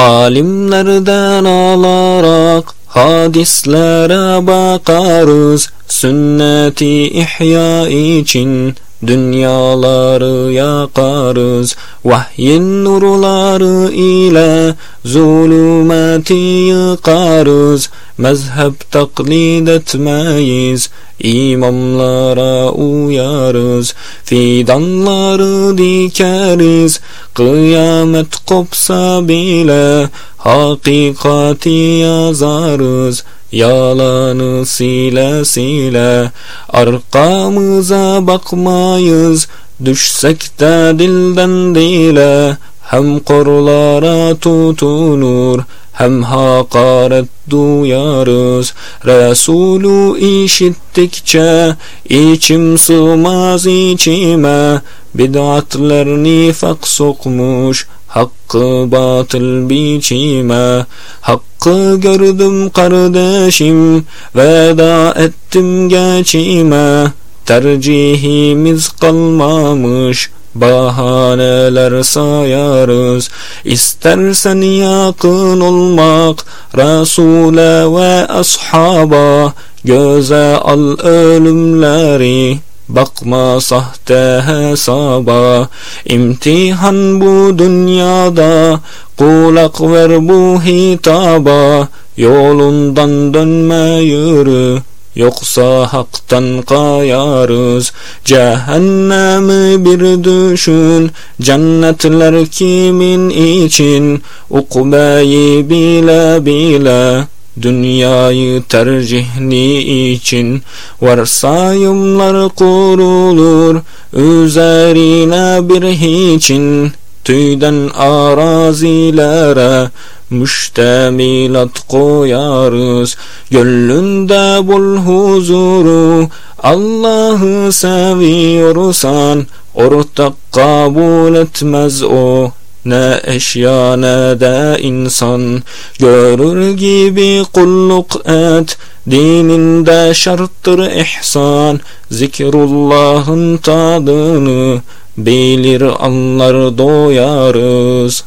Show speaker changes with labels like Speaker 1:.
Speaker 1: Alimlerden alarak hadislere bakarız. Sünneti ihya için Dünyaları yakarız Vahyin nurları ile Zulümeti yıkarız Mezhep taklit etmeyiz İmamlara uyarız Fidanları dikeriz Kıyamet kopsa bile Hakikati yazarız Yalanı sile sile. Arkamıza bakmayız Düşsek de dilden dile. Hem korlara tutunur hem hakaret duyarız. Resulü işittikçe içim sığmaz içime. Bid'atler nifak sokmuş Hakkı batıl biçime Hakkı gördüm kardeşim Veda ettim geçime. Tercihimiz kalmamış Bahaneler sayarız. İstersen yakın olmak Resul'e ve ashaba Göze al ölümleri Bakma sahte hesaba. İmtihan bu dünyada. Kulak ver bu hitaba. Yolundan dönme yürü. Yoksa haktan kayarız. Cehennemi bir düşün. Cennetler kimin için? Ukbeyi bile bile Dünyayı tercihli için Varsayımlar kurulur. Üzerine bir hiçin Tüyden arazilere müştemilat koyarız. Gönlünde bul huzuru Allah'ı seviyorsan Ortak kabul etmez o ne eşya ne de insan. Görür gibi kulluk et. Dininde şarttır ihsan. Zikrullah'ın tadını Bilir anlar doyarız